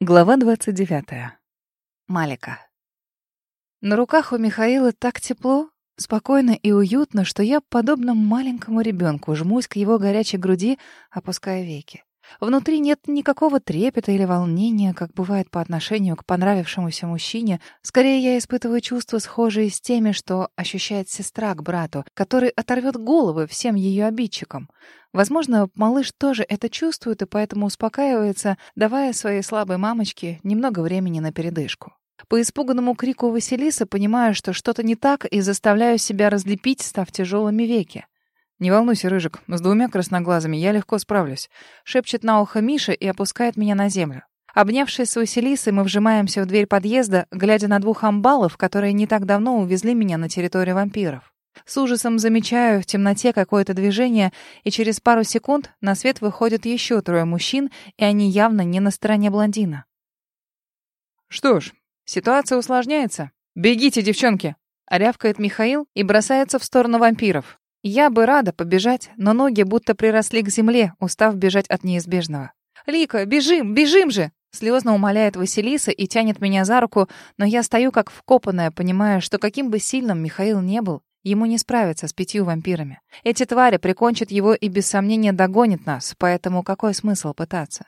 Глава 29. Малика. На руках у Михаила так тепло, спокойно и уютно, что я, подобно маленькому ребенку, жмусь к его горячей груди, опуская веки. Внутри нет никакого трепета или волнения, как бывает по отношению к понравившемуся мужчине. Скорее, я испытываю чувства, схожие с теми, что ощущает сестра к брату, который оторвет головы всем ее обидчикам. Возможно, малыш тоже это чувствует и поэтому успокаивается, давая своей слабой мамочке немного времени на передышку. По испуганному крику Василиса понимаю, что что-то не так, и заставляю себя разлепить, став тяжелыми веки. «Не волнуйся, Рыжик, с двумя красноглазыми я легко справлюсь», — шепчет на ухо Миша и опускает меня на землю. Обнявшись с Василисой, мы вжимаемся в дверь подъезда, глядя на двух амбалов, которые не так давно увезли меня на территорию вампиров. С ужасом замечаю в темноте какое-то движение, и через пару секунд на свет выходят еще трое мужчин, и они явно не на стороне блондина. «Что ж, ситуация усложняется. Бегите, девчонки!» — рявкает Михаил и бросается в сторону вампиров. Я бы рада побежать, но ноги будто приросли к земле, устав бежать от неизбежного. «Лика, бежим, бежим же!» Слезно умоляет Василиса и тянет меня за руку, но я стою как вкопанная, понимая, что каким бы сильным Михаил не был, ему не справиться с пятью вампирами. Эти твари прикончат его и без сомнения догонят нас, поэтому какой смысл пытаться?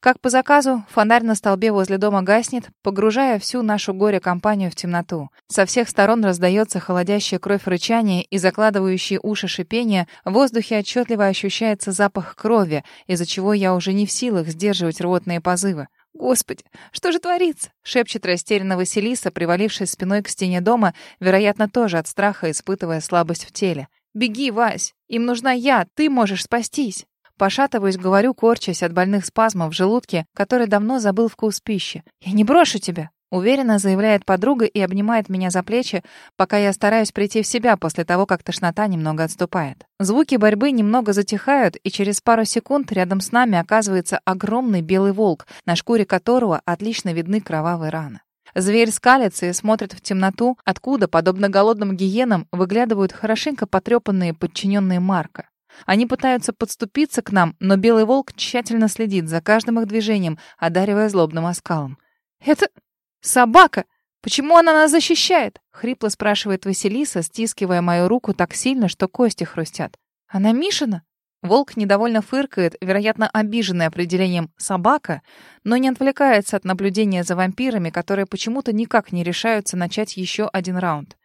Как по заказу, фонарь на столбе возле дома гаснет, погружая всю нашу горе-компанию в темноту. Со всех сторон раздается холодящая кровь рычание и закладывающие уши шипение. В воздухе отчетливо ощущается запах крови, из-за чего я уже не в силах сдерживать рвотные позывы. «Господи, что же творится?» — шепчет растерянно Василиса, привалившись спиной к стене дома, вероятно, тоже от страха испытывая слабость в теле. «Беги, Вась! Им нужна я! Ты можешь спастись!» Пошатываюсь, говорю, корчась от больных спазмов в желудке, который давно забыл вкус пищи. «Я не брошу тебя!» Уверенно заявляет подруга и обнимает меня за плечи, пока я стараюсь прийти в себя после того, как тошнота немного отступает. Звуки борьбы немного затихают, и через пару секунд рядом с нами оказывается огромный белый волк, на шкуре которого отлично видны кровавые раны. Зверь скалится и смотрит в темноту, откуда, подобно голодным гиенам, выглядывают хорошенько потрепанные подчиненные Марка. Они пытаются подступиться к нам, но белый волк тщательно следит за каждым их движением, одаривая злобным оскалом. «Это собака! Почему она нас защищает?» — хрипло спрашивает Василиса, стискивая мою руку так сильно, что кости хрустят. «Она Мишина?» Волк недовольно фыркает, вероятно, обиженный определением «собака», но не отвлекается от наблюдения за вампирами, которые почему-то никак не решаются начать еще один раунд.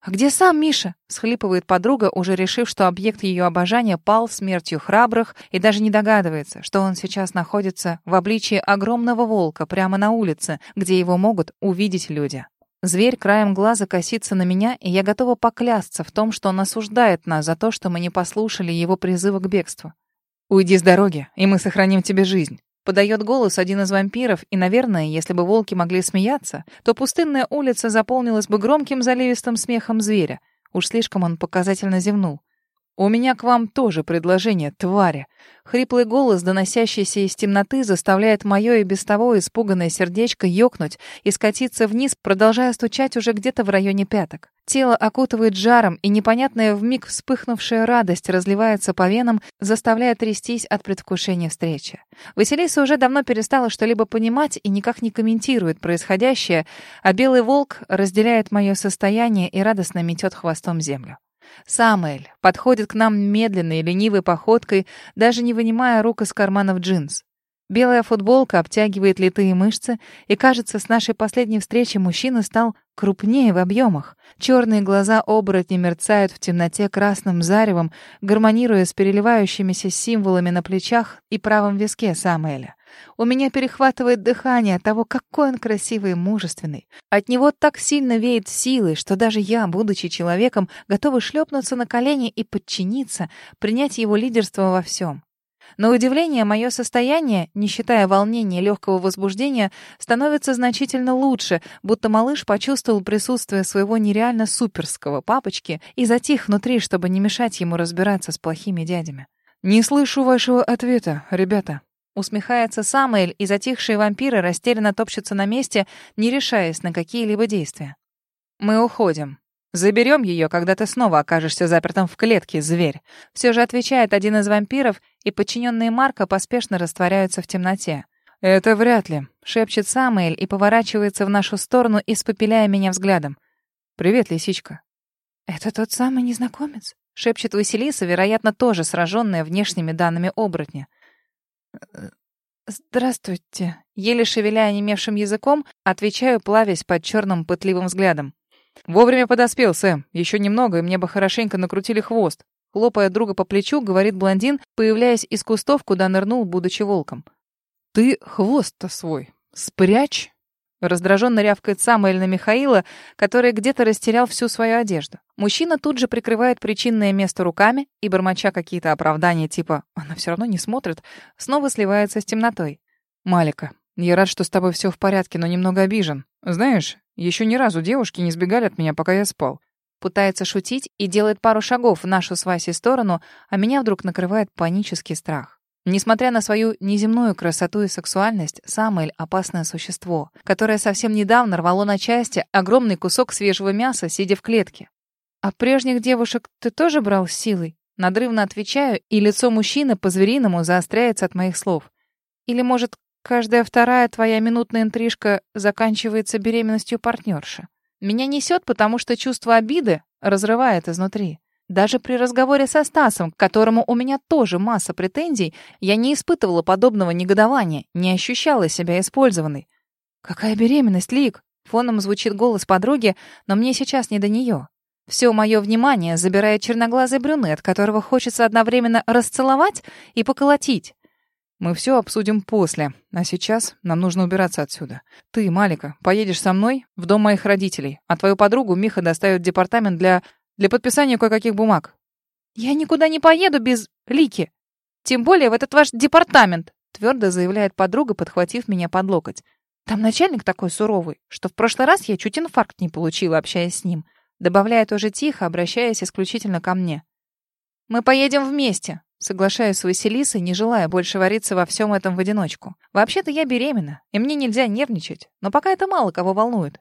«А где сам Миша?» — схлипывает подруга, уже решив, что объект ее обожания пал смертью храбрых и даже не догадывается, что он сейчас находится в обличии огромного волка прямо на улице, где его могут увидеть люди. Зверь краем глаза косится на меня, и я готова поклясться в том, что он осуждает нас за то, что мы не послушали его призыва к бегству. «Уйди с дороги, и мы сохраним тебе жизнь». Подает голос один из вампиров, и, наверное, если бы волки могли смеяться, то пустынная улица заполнилась бы громким заливистым смехом зверя. Уж слишком он показательно зевнул. «У меня к вам тоже предложение, твари!» Хриплый голос, доносящийся из темноты, заставляет мое и без того испуганное сердечко ёкнуть и скатиться вниз, продолжая стучать уже где-то в районе пяток. Тело окутывает жаром, и непонятная вмиг вспыхнувшая радость разливается по венам, заставляя трястись от предвкушения встречи. Василиса уже давно перестала что-либо понимать и никак не комментирует происходящее, а белый волк разделяет мое состояние и радостно метет хвостом землю. Самуэль подходит к нам медленной, ленивой походкой, даже не вынимая рук из карманов джинс. Белая футболка обтягивает литые мышцы, и, кажется, с нашей последней встречи мужчина стал крупнее в объемах. Черные глаза оборотня мерцают в темноте красным заревом, гармонируя с переливающимися символами на плечах и правом виске Самуэля. У меня перехватывает дыхание того, какой он красивый и мужественный. От него так сильно веет силой, что даже я, будучи человеком, готова шлепнуться на колени и подчиниться, принять его лидерство во всем. На удивление, мое состояние, не считая волнения легкого возбуждения, становится значительно лучше, будто малыш почувствовал присутствие своего нереально суперского папочки и затих внутри, чтобы не мешать ему разбираться с плохими дядями. «Не слышу вашего ответа, ребята», Усмехается Самуэль, и затихшие вампиры растерянно топчутся на месте, не решаясь на какие-либо действия. «Мы уходим. Заберем ее, когда ты снова окажешься запертым в клетке, зверь». Все же отвечает один из вампиров, и подчиненные Марка поспешно растворяются в темноте. «Это вряд ли», — шепчет Самуэль и поворачивается в нашу сторону, испопеляя меня взглядом. «Привет, лисичка». «Это тот самый незнакомец?» — шепчет Василиса, вероятно, тоже сраженная внешними данными оборотня. «Здравствуйте». Еле шевеля онемевшим языком, отвечаю, плавясь под черным пытливым взглядом. «Вовремя подоспел, Сэм. Еще немного, и мне бы хорошенько накрутили хвост». Хлопая друга по плечу, говорит блондин, появляясь из кустов, куда нырнул, будучи волком. «Ты хвост-то свой спрячь!» Раздраженно рявкает Самуэль на Михаила, который где-то растерял всю свою одежду. Мужчина тут же прикрывает причинное место руками и, бормоча какие-то оправдания типа «она все равно не смотрит», снова сливается с темнотой. «Малика, я рад, что с тобой все в порядке, но немного обижен. Знаешь, еще ни разу девушки не сбегали от меня, пока я спал». Пытается шутить и делает пару шагов в нашу с Васей сторону, а меня вдруг накрывает панический страх. Несмотря на свою неземную красоту и сексуальность, Самуэль — опасное существо, которое совсем недавно рвало на части огромный кусок свежего мяса, сидя в клетке. «А прежних девушек ты тоже брал силой?» Надрывно отвечаю, и лицо мужчины по-звериному заостряется от моих слов. «Или, может, каждая вторая твоя минутная интрижка заканчивается беременностью партнерши?» Меня несет, потому что чувство обиды разрывает изнутри. Даже при разговоре со Стасом, к которому у меня тоже масса претензий, я не испытывала подобного негодования, не ощущала себя использованной. «Какая беременность, Лик?» Фоном звучит голос подруги, но мне сейчас не до нее. Все мое внимание забирает черноглазый брюнет, которого хочется одновременно расцеловать и поколотить. Мы все обсудим после, а сейчас нам нужно убираться отсюда. Ты, Малика, поедешь со мной в дом моих родителей, а твою подругу Миха доставит в департамент для для подписания кое-каких бумаг. Я никуда не поеду без Лики. Тем более в этот ваш департамент, твердо заявляет подруга, подхватив меня под локоть. Там начальник такой суровый, что в прошлый раз я чуть инфаркт не получила, общаясь с ним. Добавляет уже тихо, обращаясь исключительно ко мне. Мы поедем вместе. Соглашаюсь с Василисой, не желая больше вариться во всем этом в одиночку. Вообще-то я беременна, и мне нельзя нервничать, но пока это мало кого волнует.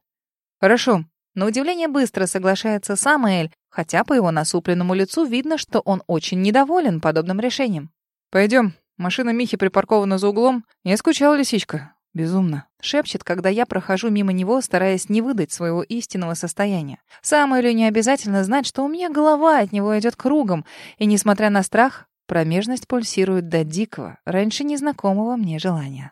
Хорошо, на удивление быстро соглашается Самуэль, хотя по его насупленному лицу видно, что он очень недоволен подобным решением. «Пойдем. Машина Михи припаркована за углом. Я скучал, лисичка. Безумно. Шепчет, когда я прохожу мимо него, стараясь не выдать своего истинного состояния. Самуэлю не обязательно знать, что у меня голова от него идет кругом, и, несмотря на страх, промежность пульсирует до дикого, раньше незнакомого мне желания.